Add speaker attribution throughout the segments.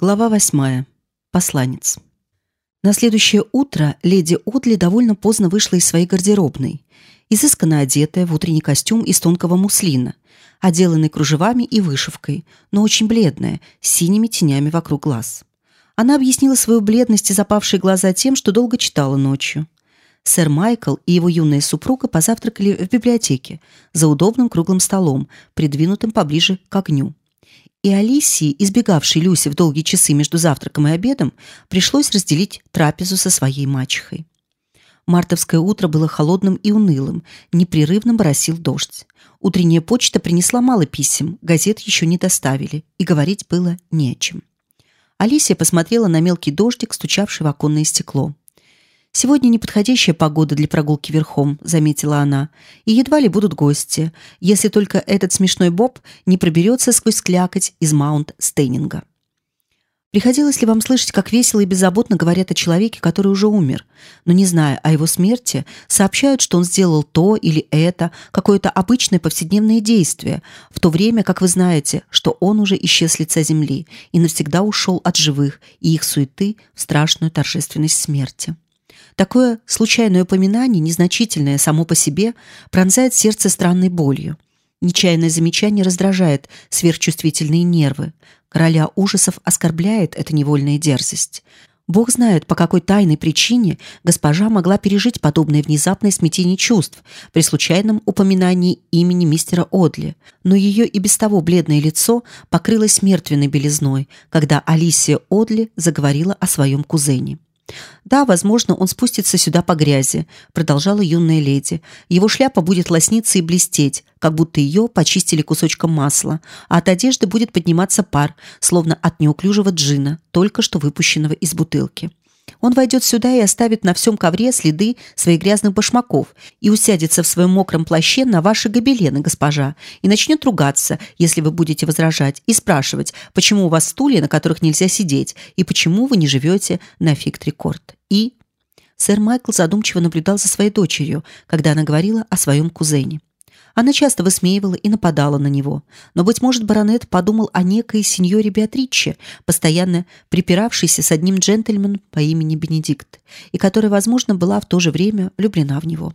Speaker 1: Глава восьмая. Посланец. На следующее утро леди Одли довольно поздно вышла из своей гардеробной, изысканно одетая в утренний костюм из тонкого муслина, отделанный кружевами и вышивкой, но очень бледная, с синими тенями вокруг глаз. Она объяснила свою бледность и запавшие глаза тем, что долго читала ночью. Сэр Майкл и его юная супруга позавтракали в библиотеке за удобным круглым столом, придвинутым поближе к огню. И Алисии, избегавшей Люси в долгие часы между завтраком и обедом, пришлось разделить трапезу со своей мачехой. Мартовское утро было холодным и унылым, непрерывно моросил дождь. Утренняя почта принесла мало писем, газет еще не доставили, и говорить было не о чем. Алисия посмотрела на мелкий дождик, стучавший в оконное стекло. Сегодня неподходящая погода для прогулки верхом, заметила она. И едва ли будут гости, если только этот смешной Боб не проберется сквозь клякоть из Маунт-Стейнинга. Приходилось ли вам слышать, как весело и беззаботно говорят о человеке, который уже умер, но не зная о его смерти, сообщают, что он сделал то или это, какое-то обычное повседневное действие, в то время как вы знаете, что он уже исчез с лица земли и навсегда ушел от живых и их суеты в страшную торжественность смерти. Такое случайное упоминание, незначительное само по себе, пронзает сердце странной болью. Нечаянное замечание раздражает сверхчувствительные нервы. Короля ужасов оскорбляет эта невольная дерзость. Бог знает, по какой тайной причине госпожа могла пережить подобное внезапное смятение чувств при случайном упоминании имени мистера Одли, но ее и без того бледное лицо покрылось мертвенной белизной, когда Алисия Одли заговорила о своем кузене. Да, возможно, он спустится сюда по грязи, продолжала юная леди. Его шляпа будет лосниться и блестеть, как будто ее почистили кусочком масла, а от одежды будет подниматься пар, словно от неуклюжего джина, только что выпущенного из бутылки. Он войдет сюда и оставит на всем ковре следы своих грязных башмаков и усядется в своем мокром плаще на ваши гобелены, госпожа, и начнет ругаться, если вы будете возражать, и спрашивать, почему у вас стулья, на которых нельзя сидеть, и почему вы не живете на фикт-рекорд. И сэр Майкл задумчиво наблюдал за своей дочерью, когда она говорила о своем кузене. Она часто высмеивала и нападала на него, но быть может, баронет подумал о некой сеньоре Беатриче, постоянно припиравшейся с одним джентльменом по имени Бенедикт, и которая, возможно, была в то же время влюблена в него.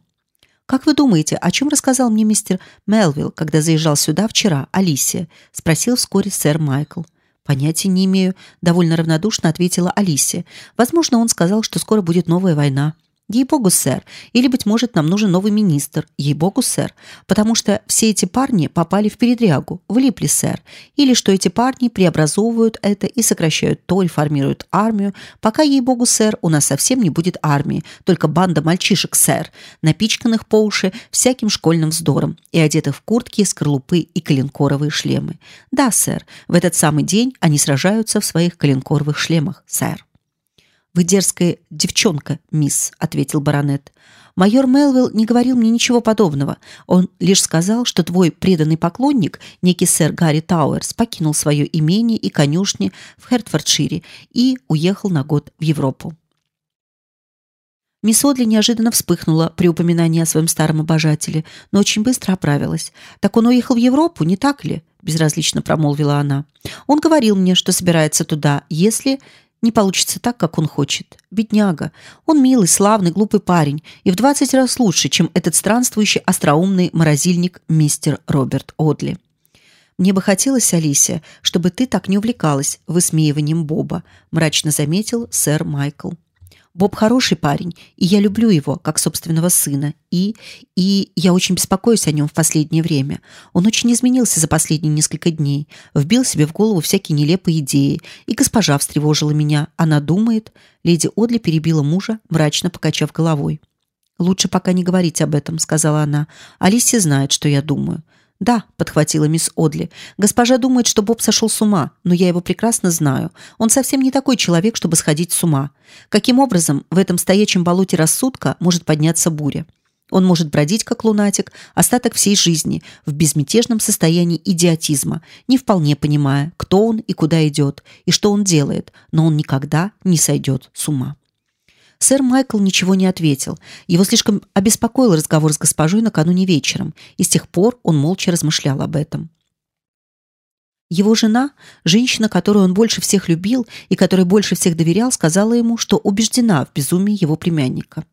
Speaker 1: Как вы думаете, о чем рассказал мне мистер Мелвилл, когда заезжал сюда вчера, Алисия? – спросил вскоре сэр Майкл. Понятия не имею, довольно равнодушно ответила Алисия. Возможно, он сказал, что скоро будет новая война. Ей-богу, сэр. Или, быть может, нам нужен новый министр. Ей-богу, сэр. Потому что все эти парни попали в передрягу, влипли, сэр. Или что эти парни преобразовывают это и сокращают то, и формируют армию. Пока, ей-богу, сэр, у нас совсем не будет армии. Только банда мальчишек, сэр, напичканных по уши всяким школьным вздором и одетых в куртки, скорлупы и коленкоровые шлемы. Да, сэр, в этот самый день они сражаются в своих коленкоровых шлемах, сэр. Вы дерзкая девчонка, мисс, ответил баронет. Майор Мелвилл не говорил мне ничего подобного. Он лишь сказал, что твой преданный поклонник, некий сэр Гарри Тауэрс, покинул свое имение и конюшни в Хертфордшире и уехал на год в Европу. Мисс Одли неожиданно вспыхнула при упоминании о своем старом обожателе, но очень быстро оправилась. Так он уехал в Европу, не так ли? безразлично промолвила она. Он говорил мне, что собирается туда, если не получится так, как он хочет. Бедняга. Он милый, славный, глупый парень и в двадцать раз лучше, чем этот странствующий остроумный морозильник мистер Роберт Одли. Мне бы хотелось, Алисия, чтобы ты так не увлекалась высмеиванием Боба, мрачно заметил сэр Майкл. Боб хороший парень, и я люблю его как собственного сына. И и я очень беспокоюсь о нем в последнее время. Он очень изменился за последние несколько дней, вбил себе в голову всякие нелепые идеи, и госпожа встревожила меня. Она думает, леди Одли перебила мужа, мрачно покачав головой. Лучше пока не говорить об этом, сказала она. Алисия знает, что я думаю. Да, подхватила мисс Одли. Госпожа думает, что Боб сошел с ума, но я его прекрасно знаю. Он совсем не такой человек, чтобы сходить с ума. Каким образом в этом стоячем болоте рассудка может подняться буря? Он может бродить как лунатик остаток всей жизни в безмятежном состоянии идиотизма, не вполне понимая, кто он и куда идет и что он делает, но он никогда не сойдет с ума. Сэр Майкл ничего не ответил. Его слишком обеспокоил разговор с госпожой накануне вечером, и с тех пор он молча размышлял об этом. Его жена, женщина, которую он больше всех любил и которой больше всех доверял, сказала ему, что убеждена в безумии его племянника.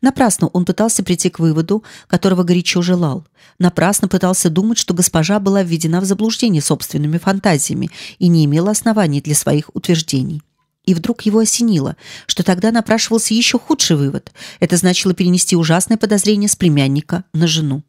Speaker 1: Напрасно он пытался прийти к выводу, которого горячо желал. Напрасно пытался думать, что госпожа была введена в заблуждение собственными фантазиями и не имела оснований для своих утверждений. И вдруг его осенило, что тогда напрашивался еще худший вывод. Это значило перенести ужасное подозрение с племянника на жену.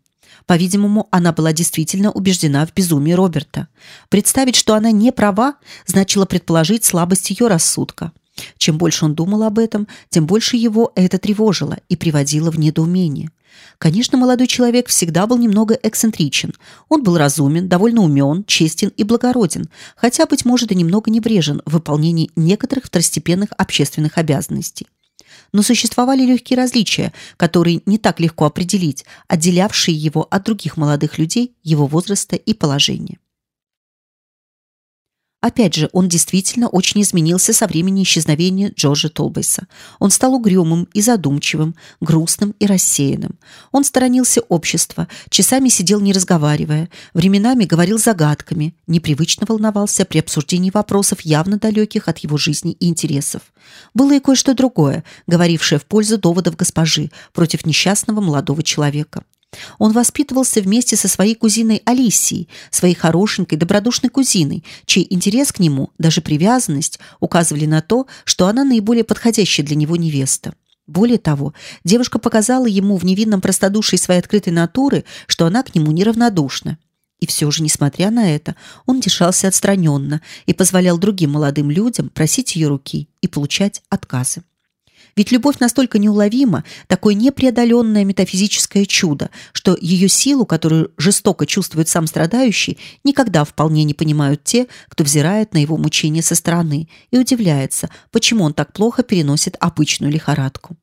Speaker 1: По-видимому, она была действительно убеждена в безумии Роберта. Представить, что она не права, значило предположить слабость ее рассудка. Чем больше он думал об этом, тем больше его это тревожило и приводило в недоумение. Конечно, молодой человек всегда был немного эксцентричен. Он был разумен, довольно умен, честен и благороден, хотя, быть может, и немного небрежен в выполнении некоторых второстепенных общественных обязанностей. Но существовали легкие различия, которые не так легко определить, отделявшие его от других молодых людей его возраста и положения. Опять же, он действительно очень изменился со времени исчезновения Джорджа Толбейса. Он стал угрюмым и задумчивым, грустным и рассеянным. Он сторонился общества, часами сидел не разговаривая, временами говорил загадками, непривычно волновался при обсуждении вопросов явно далеких от его жизни и интересов. Было и кое-что другое, говорившее в пользу доводов госпожи против несчастного молодого человека. Он воспитывался вместе со своей кузиной Алисией, своей хорошенькой, добродушной кузиной, чей интерес к нему, даже привязанность, указывали на то, что она наиболее подходящая для него невеста. Более того, девушка показала ему в невинном простодушии своей открытой натуры, что она к нему неравнодушна. И все же, несмотря на это, он держался отстраненно и позволял другим молодым людям просить ее руки и получать отказы. Ведь любовь настолько неуловима, такое непреодоленное метафизическое чудо, что ее силу, которую жестоко чувствует сам страдающий, никогда вполне не понимают те, кто взирает на его мучения со стороны и удивляется, почему он так плохо переносит обычную лихорадку.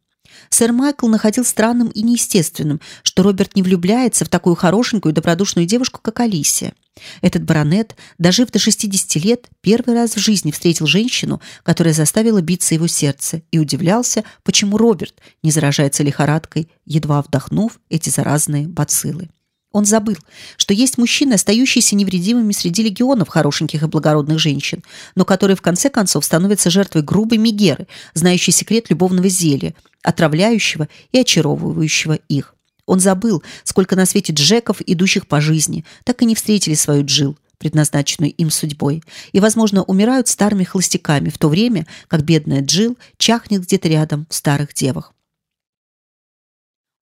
Speaker 1: Сэр Майкл находил странным и неестественным, что Роберт не влюбляется в такую хорошенькую и добродушную девушку, как Алисия. Этот баронет, дожив до 60 лет, первый раз в жизни встретил женщину, которая заставила биться его сердце, и удивлялся, почему Роберт не заражается лихорадкой, едва вдохнув эти заразные бациллы. Он забыл, что есть мужчины, остающиеся невредимыми среди легионов хорошеньких и благородных женщин, но которые в конце концов становятся жертвой грубой мегеры, знающей секрет любовного зелья, отравляющего и очаровывающего их. Он забыл, сколько на свете Джеков, идущих по жизни, так и не встретили свою Джил, предназначенную им судьбой, и, возможно, умирают старыми холостяками в то время, как бедная Джил чахнет где-то рядом в старых девах.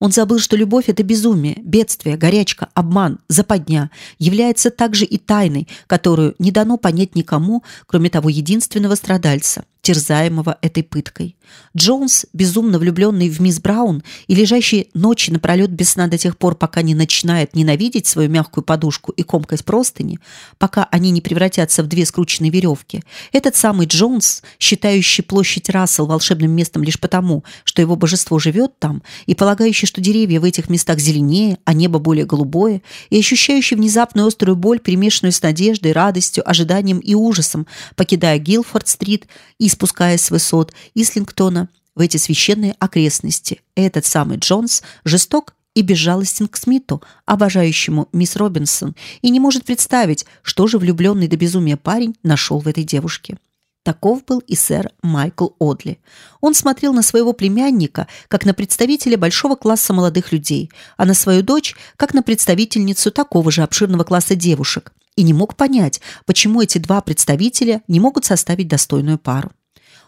Speaker 1: Он забыл, что любовь – это безумие, бедствие, горячка, обман, западня, является также и тайной, которую не дано понять никому, кроме того единственного страдальца – терзаемого этой пыткой. Джонс, безумно влюбленный в мисс Браун и лежащий ночи напролет без сна до тех пор, пока не начинает ненавидеть свою мягкую подушку и комкость простыни, пока они не превратятся в две скрученные веревки, этот самый Джонс, считающий площадь Рассел волшебным местом лишь потому, что его божество живет там, и полагающий, что деревья в этих местах зеленее, а небо более голубое, и ощущающий внезапную острую боль, перемешанную с надеждой, радостью, ожиданием и ужасом, покидая Гилфорд-стрит и спускаясь с высот Ислингтона в эти священные окрестности. Этот самый Джонс жесток и безжалостен к Смиту, обожающему мисс Робинсон, и не может представить, что же влюбленный до безумия парень нашел в этой девушке. Таков был и сэр Майкл Одли. Он смотрел на своего племянника как на представителя большого класса молодых людей, а на свою дочь как на представительницу такого же обширного класса девушек, и не мог понять, почему эти два представителя не могут составить достойную пару.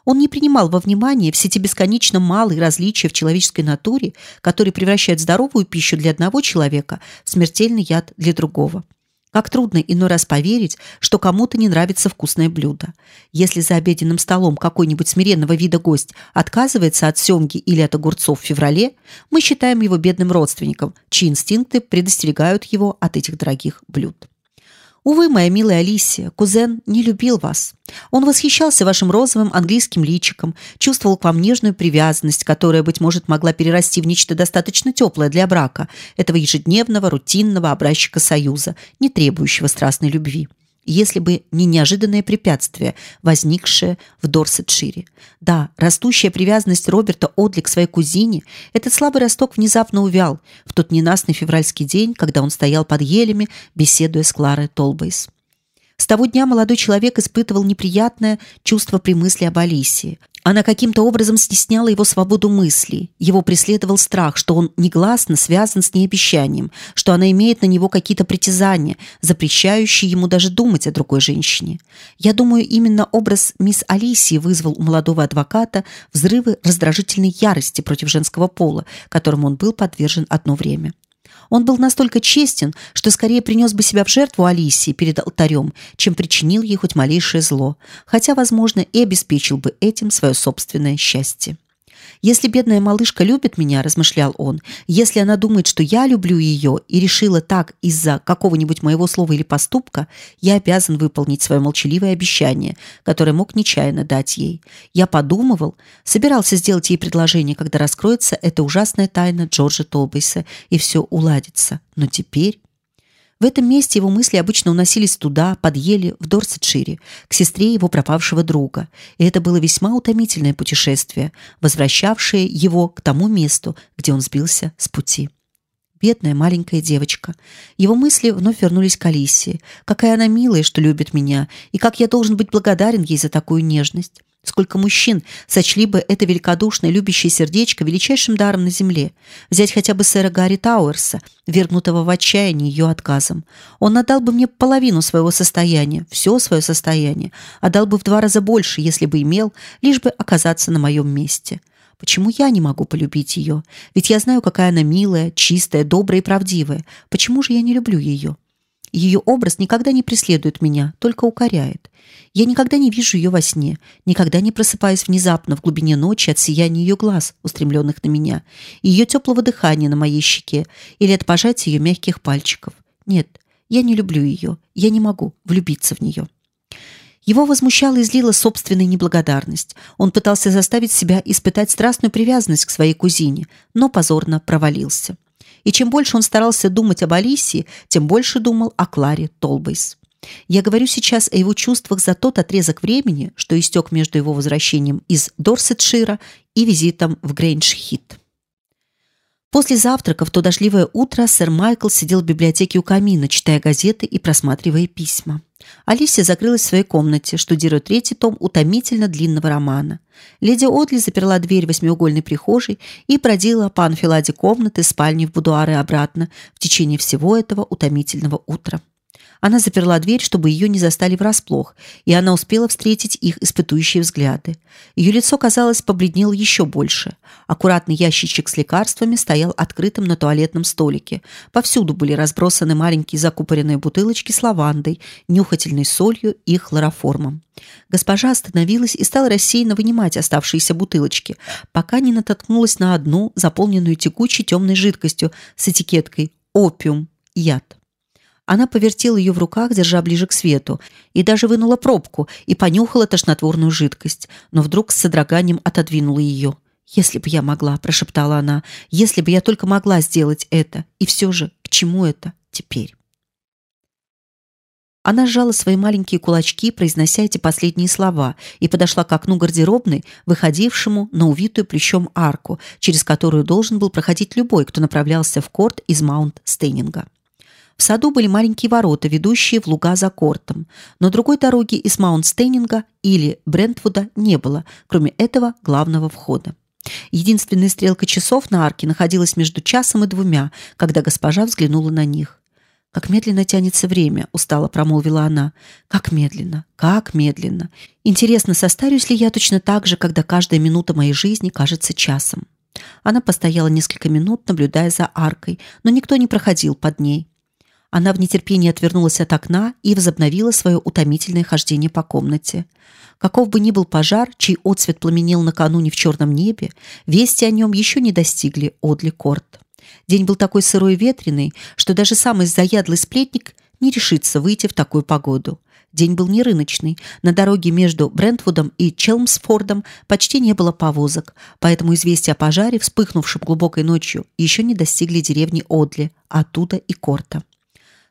Speaker 1: Он не принимал во внимание все те бесконечно малые различия в человеческой натуре, которые превращают здоровую пищу для одного человека в смертельный яд для другого. Как трудно иной раз поверить, что кому-то не нравится вкусное блюдо. Если за обеденным столом какой-нибудь смиренного вида гость отказывается от семги или от огурцов в феврале, мы считаем его бедным родственником, чьи инстинкты предостерегают его от этих дорогих блюд. Увы, моя милая Алисия, кузен не любил вас. Он восхищался вашим розовым английским личиком, чувствовал к вам нежную привязанность, которая, быть может, могла перерасти в нечто достаточно теплое для брака, этого ежедневного, рутинного образчика союза, не требующего страстной любви если бы не неожиданное препятствие, возникшее в Дорсетшире. Да, растущая привязанность Роберта Одли к своей кузине, этот слабый росток внезапно увял в тот ненастный февральский день, когда он стоял под елями, беседуя с Кларой Толбейс. С того дня молодой человек испытывал неприятное чувство при мысли об Алисии. Она каким-то образом стесняла его свободу мысли. Его преследовал страх, что он негласно связан с ней обещанием, что она имеет на него какие-то притязания, запрещающие ему даже думать о другой женщине. Я думаю, именно образ мисс Алисии вызвал у молодого адвоката взрывы раздражительной ярости против женского пола, которому он был подвержен одно время. Он был настолько честен, что скорее принес бы себя в жертву Алисии перед алтарем, чем причинил ей хоть малейшее зло, хотя, возможно, и обеспечил бы этим свое собственное счастье. Если бедная малышка любит меня, размышлял он, если она думает, что я люблю ее и решила так из-за какого-нибудь моего слова или поступка, я обязан выполнить свое молчаливое обещание, которое мог нечаянно дать ей. Я подумывал, собирался сделать ей предложение, когда раскроется эта ужасная тайна Джорджа Толбейса и все уладится. Но теперь в этом месте его мысли обычно уносились туда, под ели, в Дорсетшире, к сестре его пропавшего друга. И это было весьма утомительное путешествие, возвращавшее его к тому месту, где он сбился с пути. Бедная маленькая девочка. Его мысли вновь вернулись к Алисе. Какая она милая, что любит меня, и как я должен быть благодарен ей за такую нежность. Сколько мужчин сочли бы это великодушное, любящее сердечко величайшим даром на земле. Взять хотя бы сэра Гарри Тауэрса, вергнутого в отчаяние ее отказом. Он отдал бы мне половину своего состояния, все свое состояние, отдал бы в два раза больше, если бы имел, лишь бы оказаться на моем месте. Почему я не могу полюбить ее? Ведь я знаю, какая она милая, чистая, добрая и правдивая. Почему же я не люблю ее? Ее образ никогда не преследует меня, только укоряет. Я никогда не вижу ее во сне, никогда не просыпаюсь внезапно в глубине ночи от сияния ее глаз, устремленных на меня, ее теплого дыхания на моей щеке или от пожатия ее мягких пальчиков. Нет, я не люблю ее, я не могу влюбиться в нее. Его возмущала и злила собственная неблагодарность. Он пытался заставить себя испытать страстную привязанность к своей кузине, но позорно провалился. И чем больше он старался думать об Алисии, тем больше думал о Кларе Толбейс. Я говорю сейчас о его чувствах за тот отрезок времени, что истек между его возвращением из Дорсетшира и визитом в Грейндж-Хит. После завтрака в то дождливое утро сэр Майкл сидел в библиотеке у камина, читая газеты и просматривая письма. Алисия закрылась в своей комнате, штудируя третий том утомительно длинного романа. Леди Одли заперла дверь восьмиугольной прихожей и бродила по анфиладе комнат из спальни в будуар и обратно в течение всего этого утомительного утра. Она заперла дверь, чтобы ее не застали врасплох, и она успела встретить их испытующие взгляды. Ее лицо, казалось, побледнело еще больше. Аккуратный ящичек с лекарствами стоял открытым на туалетном столике. Повсюду были разбросаны маленькие закупоренные бутылочки с лавандой, нюхательной солью и хлороформом. Госпожа остановилась и стала рассеянно вынимать оставшиеся бутылочки, пока не натолкнулась на одну, заполненную текучей темной жидкостью с этикеткой «Опиум. Яд». Она повертела ее в руках, держа ближе к свету, и даже вынула пробку и понюхала тошнотворную жидкость, но вдруг с содроганием отодвинула ее. «Если бы я могла», – прошептала она, – «если бы я только могла сделать это. И все же, к чему это теперь?» Она сжала свои маленькие кулачки, произнося эти последние слова, и подошла к окну гардеробной, выходившему на увитую плющом арку, через которую должен был проходить любой, кто направлялся в корт из Маунт-Стейнинга. В саду были маленькие ворота, ведущие в луга за кортом, но другой дороги из Маунт-Стейнинга или Брентвуда не было, кроме этого главного входа. Единственная стрелка часов на арке находилась между часом и двумя, когда госпожа взглянула на них. Как медленно тянется время, устало промолвила она. Как медленно, как медленно. Интересно, состарюсь ли я точно так же, когда каждая минута моей жизни кажется часом? Она постояла несколько минут, наблюдая за аркой, но никто не проходил под ней. Она в нетерпении отвернулась от окна и возобновила свое утомительное хождение по комнате. Каков бы ни был пожар, чей отсвет пламенел накануне в черном небе, вести о нем еще не достигли Одли Корт. День был такой сырой и ветреный, что даже самый заядлый сплетник не решится выйти в такую погоду. День был не рыночный. На дороге между Брентвудом и Челмсфордом почти не было повозок, поэтому известия о пожаре, вспыхнувшем глубокой ночью, еще не достигли деревни Одли, а оттуда и Корта.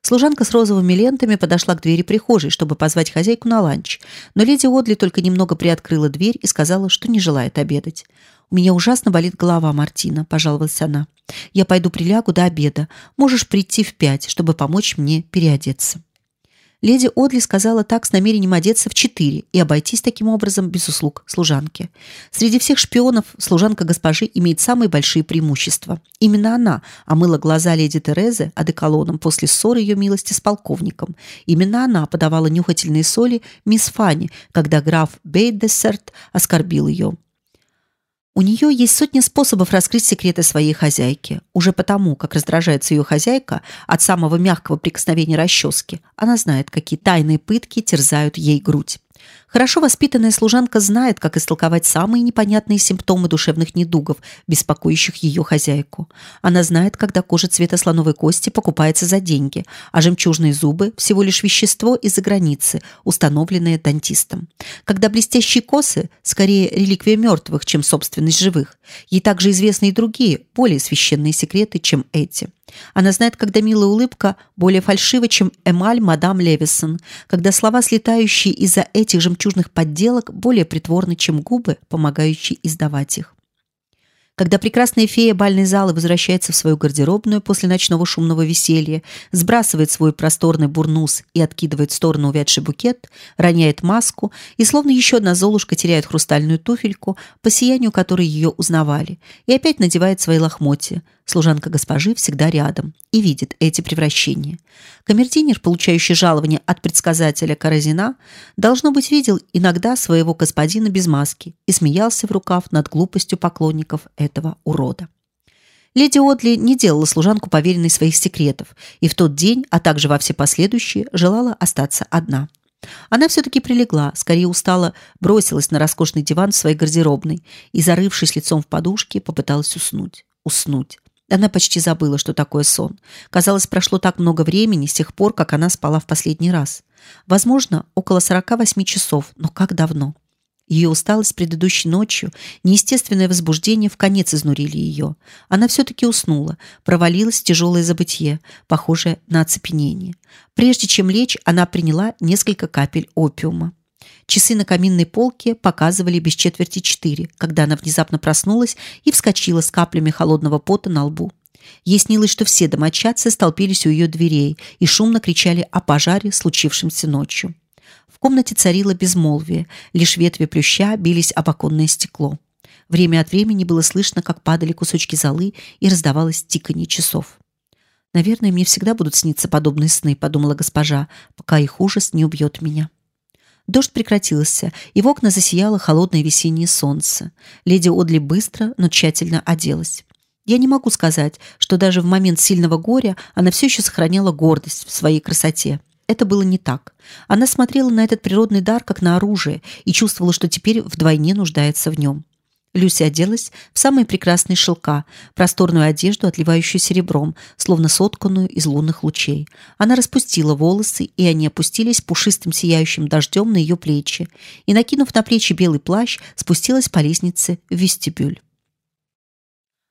Speaker 1: Служанка с розовыми лентами подошла к двери прихожей, чтобы позвать хозяйку на ланч, но леди Одли только немного приоткрыла дверь и сказала, что не желает обедать. У меня ужасно болит голова, Мартина, пожаловалась она. Я пойду прилягу до обеда. Можешь прийти в пять, чтобы помочь мне переодеться. Леди Одли сказала так с намерением одеться в четыре и обойтись таким образом без услуг служанки. Среди всех шпионов служанка госпожи имеет самые большие преимущества. Именно она омыла глаза леди Терезы одеколоном после ссоры ее милости с полковником. Именно она подавала нюхательные соли мисс Фанни, когда граф Бейдессерт оскорбил ее. У нее есть сотни способов раскрыть секреты своей хозяйки. Уже потому, как раздражается ее хозяйка от самого мягкого прикосновения расчески, она знает, какие тайные пытки терзают ей грудь. Хорошо воспитанная служанка знает, как истолковать самые непонятные симптомы душевных недугов, беспокоящих ее хозяйку. Она знает, когда кожа цвета слоновой кости покупается за деньги, а жемчужные зубы всего лишь вещество из-за границы, установленное дантистом. Когда блестящие косы скорее реликвия мертвых, чем собственность живых. Ей также известны и другие, более священные секреты, чем эти. Она знает, когда милая улыбка более фальшива, чем эмаль мадам Левисон, когда слова, слетающие из-за этих жемчужных подделок, более притворны, чем губы, помогающие издавать их. Когда прекрасная фея бальной залы возвращается в свою гардеробную после ночного шумного веселья, сбрасывает свой просторный бурнус и откидывает в сторону увядший букет, роняет маску и, словно еще одна золушка, теряет хрустальную туфельку, по сиянию которой ее узнавали, и опять надевает свои лохмотья – Служанка госпожи всегда рядом и видит эти превращения. Камердинер, получающий жалование от предсказателя Каразина, должно быть видел иногда своего господина без маски и смеялся в рукав над глупостью поклонников этого урода. Леди Одли не делала служанку поверенной своих секретов и в тот день, а также во все последующие, желала остаться одна. Она все-таки прилегла, скорее устала, бросилась на роскошный диван в своей гардеробной и, зарывшись лицом в подушки, попыталась уснуть. Уснуть. Она почти забыла, что такое сон. Казалось, прошло так много времени с тех пор, как она спала в последний раз. Возможно, около 48 часов, но как давно? Ее усталость предыдущей ночью, неестественное возбуждение в конец изнурили ее. Она все-таки уснула, провалилась в тяжелое забытье, похожее на оцепенение. Прежде чем лечь, она приняла несколько капель опиума. Часы на каминной полке показывали без четверти четыре, когда она внезапно проснулась и вскочила с каплями холодного пота на лбу. Ей снилось, что все домочадцы столпились у ее дверей и шумно кричали о пожаре, случившемся ночью. В комнате царило безмолвие, лишь ветви плюща бились об оконное стекло. Время от времени было слышно, как падали кусочки золы и раздавалось тиканье часов. Наверное, мне всегда будут сниться подобные сны, подумала госпожа, пока их ужас не убьет меня. Дождь прекратился, и в окна засияло холодное весеннее солнце. Леди Одли быстро, но тщательно оделась. Я не могу сказать, что даже в момент сильного горя она все еще сохраняла гордость в своей красоте. Это было не так. Она смотрела на этот природный дар как на оружие и чувствовала, что теперь вдвойне нуждается в нем. Люси оделась в самые прекрасные шелка, просторную одежду, отливающую серебром, словно сотканную из лунных лучей. Она распустила волосы, и они опустились пушистым сияющим дождем на ее плечи, и, накинув на плечи белый плащ, спустилась по лестнице в вестибюль.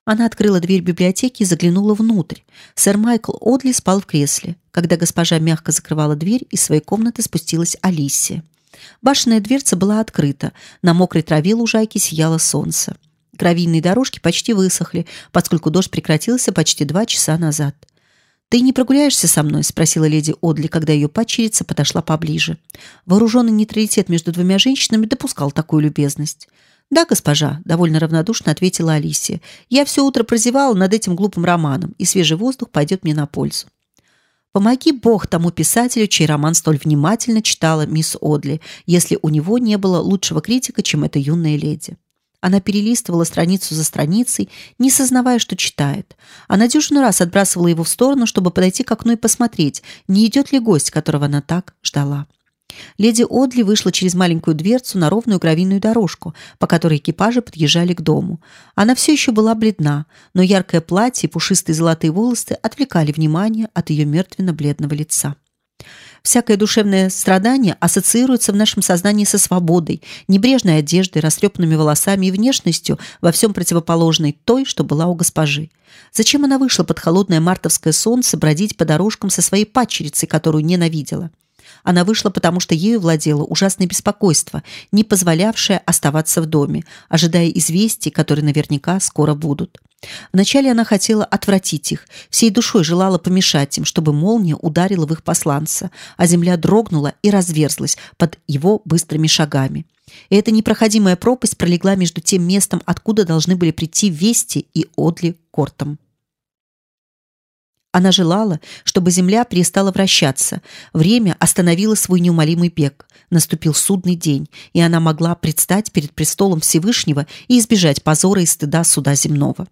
Speaker 1: Она открыла дверь библиотеки и заглянула внутрь. Сэр Майкл Одли спал в кресле. Когда госпожа мягко закрывала дверь, из своей комнаты спустилась Алисия. Башенная дверца была открыта. На мокрой траве лужайки сияло солнце. Гравийные дорожки почти высохли, поскольку дождь прекратился почти два часа назад. Ты не прогуляешься со мной, спросила леди Одли, когда ее падчерица подошла поближе. Вооруженный нейтралитет между двумя женщинами допускал такую любезность. Да, госпожа, довольно равнодушно ответила Алисия. Я все утро прозевала над этим глупым романом, и свежий воздух пойдет мне на пользу. Помоги Бог тому писателю, чей роман столь внимательно читала мисс Одли, если у него не было лучшего критика, чем эта юная леди. Она перелистывала страницу за страницей, не сознавая, что читает. Она дюжину раз отбрасывала его в сторону, чтобы подойти к окну и посмотреть, не идет ли гость, которого она так ждала. Леди Одли вышла через маленькую дверцу на ровную гравийную дорожку, по которой экипажи подъезжали к дому. Она все еще была бледна, но яркое платье и пушистые золотые волосы отвлекали внимание от ее мертвенно-бледного лица. Всякое душевное страдание ассоциируется в нашем сознании со свободой, небрежной одеждой, растрепанными волосами и внешностью во всем противоположной той, что была у госпожи. Зачем она вышла под холодное мартовское солнце бродить по дорожкам со своей падчерицей, которую ненавидела? Она вышла, потому что ею владело ужасное беспокойство, не позволявшее оставаться в доме, ожидая известий, которые наверняка скоро будут. Вначале она хотела отвратить их, всей душой желала помешать им, чтобы молния ударила в их посланца, а земля дрогнула и разверзлась под его быстрыми шагами. И эта непроходимая пропасть пролегла между тем местом, откуда должны были прийти Вести и Одли Кортом. Она желала, чтобы земля перестала вращаться. Время остановило свой неумолимый бег. Наступил судный день, и она могла предстать перед престолом Всевышнего и избежать позора и стыда суда земного.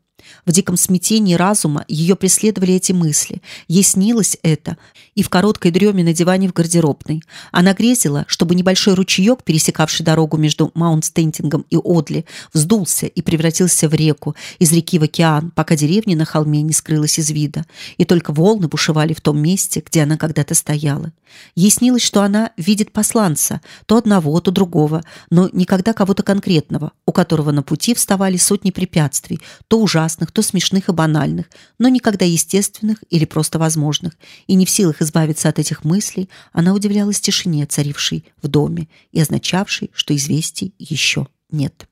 Speaker 1: В диком смятении разума ее преследовали эти мысли. Ей снилось это и в короткой дреме на диване в гардеробной. Она грезила, чтобы небольшой ручеек, пересекавший дорогу между Маунт-Стэннингом и Одли, вздулся и превратился в реку, из реки в океан, пока деревня на холме не скрылась из вида, и только волны бушевали в том месте, где она когда-то стояла. Ей снилось, что она видит посланца, то одного, то другого, но никогда кого-то конкретного, у которого на пути вставали сотни препятствий, то ужасных, то смешных и банальных, но никогда естественных или просто возможных. И не в силах избавиться от этих мыслей, она удивлялась тишине, царившей в доме и означавшей, что известий еще нет.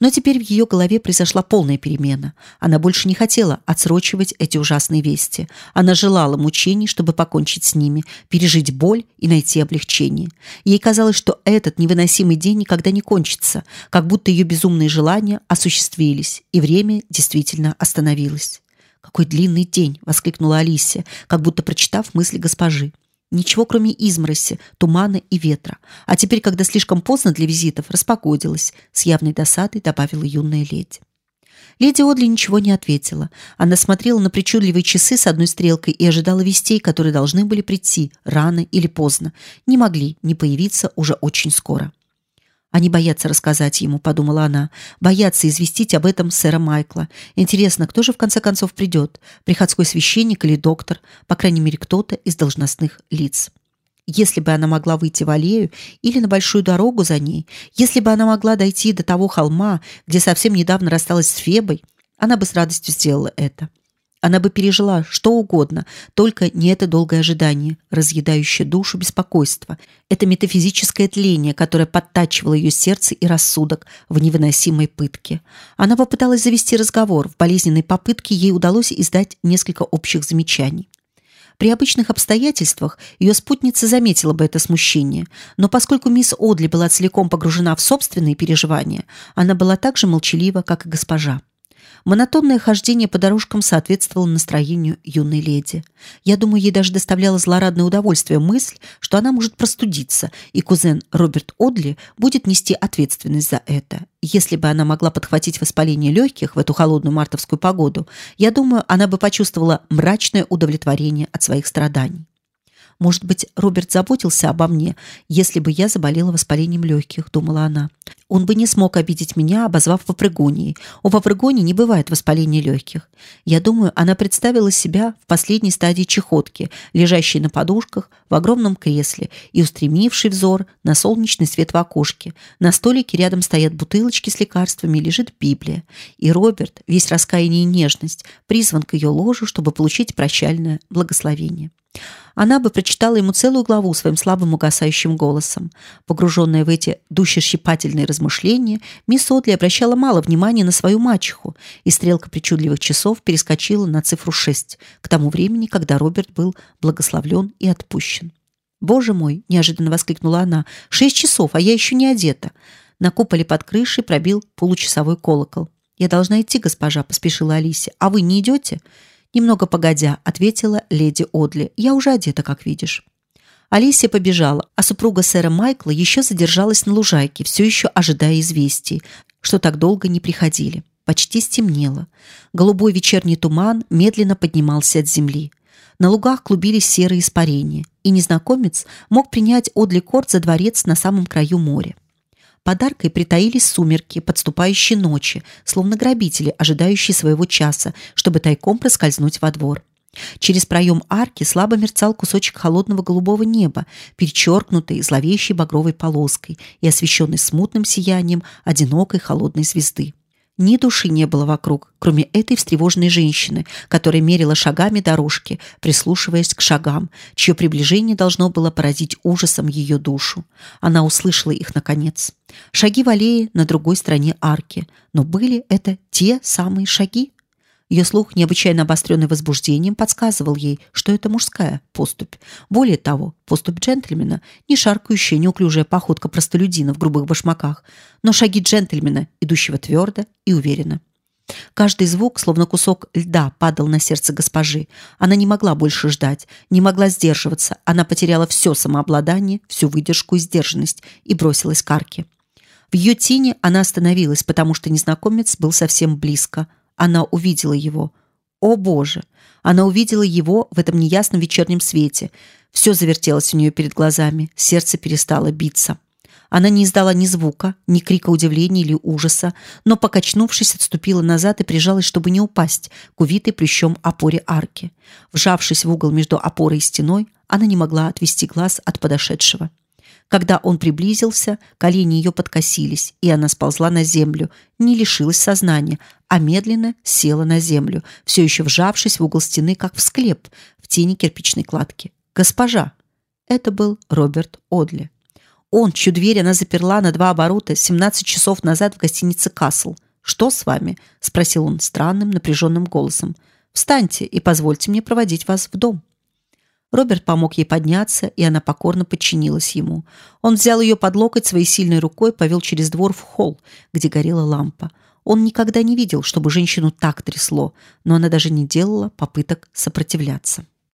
Speaker 1: Но теперь в ее голове произошла полная перемена. Она больше не хотела отсрочивать эти ужасные вести. Она желала мучений, чтобы покончить с ними, пережить боль и найти облегчение. Ей казалось, что этот невыносимый день никогда не кончится, как будто ее безумные желания осуществились, и время действительно остановилось. «Какой длинный день!» — воскликнула Алисия, как будто прочитав мысли госпожи. Ничего, кроме измороси, тумана и ветра. А теперь, когда слишком поздно для визитов, распогодилась. С явной досадой добавила юная леди. Леди Одли ничего не ответила. Она смотрела на причудливые часы с одной стрелкой и ожидала вестей, которые должны были прийти рано или поздно. Не могли не появиться уже очень скоро. Они боятся рассказать ему, подумала она, боятся известить об этом сэра Майкла. Интересно, кто же в конце концов придет? Приходской священник или доктор? По крайней мере, кто-то из должностных лиц. Если бы она могла выйти в аллею или на большую дорогу за ней, если бы она могла дойти до того холма, где совсем недавно рассталась с Фебой, она бы с радостью сделала это. Она бы пережила что угодно, только не это долгое ожидание, разъедающее душу беспокойство, это метафизическое тление, которое подтачивало ее сердце и рассудок в невыносимой пытке. Она попыталась завести разговор, в болезненной попытке ей удалось издать несколько общих замечаний. При обычных обстоятельствах ее спутница заметила бы это смущение, но поскольку мисс Одли была целиком погружена в собственные переживания, она была так же молчалива, как и госпожа. Монотонное хождение по дорожкам соответствовало настроению юной леди. Я думаю, ей даже доставляло злорадное удовольствие мысль, что она может простудиться, и кузен Роберт Одли будет нести ответственность за это. Если бы она могла подхватить воспаление легких в эту холодную мартовскую погоду, я думаю, она бы почувствовала мрачное удовлетворение от своих страданий. Может быть, Роберт заботился обо мне, если бы я заболела воспалением легких, думала она. Он бы не смог обидеть меня, обозвав попрыгуньей. У попрыгуньи не бывает воспаления легких. Я думаю, она представила себя в последней стадии чехотки, лежащей на подушках в огромном кресле и устремивший взор на солнечный свет в окошке. На столике рядом стоят бутылочки с лекарствами, лежит Библия. И Роберт, весь раскаяние и нежность, призван к ее ложу, чтобы получить прощальное благословение. Она бы прочитала ему целую главу своим слабым угасающим голосом. Погруженная в эти душещипательные размышления, мисс Одли обращала мало внимания на свою мачеху, и стрелка причудливых часов перескочила на цифру шесть к тому времени, когда Роберт был благословлен и отпущен. «Боже мой!» – неожиданно воскликнула она. «Шесть часов, а я еще не одета!» На куполе под крышей пробил получасовой колокол. «Я должна идти, госпожа», – поспешила Алисия. «А вы не идете?» Немного погодя, ответила леди Одли. Я уже одета, как видишь. Алисия побежала, а супруга сэра Майкла еще задержалась на лужайке, все еще ожидая известий, что так долго не приходили. Почти стемнело. Голубой вечерний туман медленно поднимался от земли. На лугах клубились серые испарения, и незнакомец мог принять Одли Корт за дворец на самом краю моря. Подаркой притаились сумерки, подступающие ночи, словно грабители, ожидающие своего часа, чтобы тайком проскользнуть во двор. Через проем арки слабо мерцал кусочек холодного голубого неба, перечеркнутый зловещей багровой полоской и освещенный смутным сиянием одинокой холодной звезды. Ни души не было вокруг, кроме этой встревоженной женщины, которая мерила шагами дорожки, прислушиваясь к шагам, чье приближение должно было поразить ужасом ее душу. Она услышала их наконец. Шаги в аллее на другой стороне арки. Но были это те самые шаги? Ее слух, необычайно обостренный возбуждением, подсказывал ей, что это мужская поступь. Более того, поступь джентльмена, не шаркающая, неуклюжая походка простолюдина в грубых башмаках, но шаги джентльмена, идущего твердо и уверенно. Каждый звук, словно кусок льда, падал на сердце госпожи. Она не могла больше ждать, не могла сдерживаться. Она потеряла все самообладание, всю выдержку и сдержанность и бросилась к арке. В ее тени она остановилась, потому что незнакомец был совсем близко. Она увидела его. О, Боже! Она увидела его в этом неясном вечернем свете. Все завертелось у нее перед глазами, сердце перестало биться. Она не издала ни звука, ни крика удивления или ужаса, но, покачнувшись, отступила назад и прижалась, чтобы не упасть, к увитой плющом опоре арки. Вжавшись в угол между опорой и стеной, она не могла отвести глаз от подошедшего. Когда он приблизился, колени ее подкосились, и она сползла на землю, не лишилась сознания, а медленно села на землю, все еще вжавшись в угол стены, как в склеп, в тени кирпичной кладки. «Госпожа!» Это был Роберт Одли. Он, чью дверь она заперла на два оборота 17 часов назад в гостинице Касл. Что с вами? спросил он странным, напряженным голосом. Встаньте и позвольте мне проводить вас в дом. Роберт помог ей подняться, и она покорно подчинилась ему. Он взял ее под локоть своей сильной рукой, повел через двор в холл, где горела лампа. Он никогда не видел, чтобы женщину так трясло, но она даже не делала попыток сопротивляться.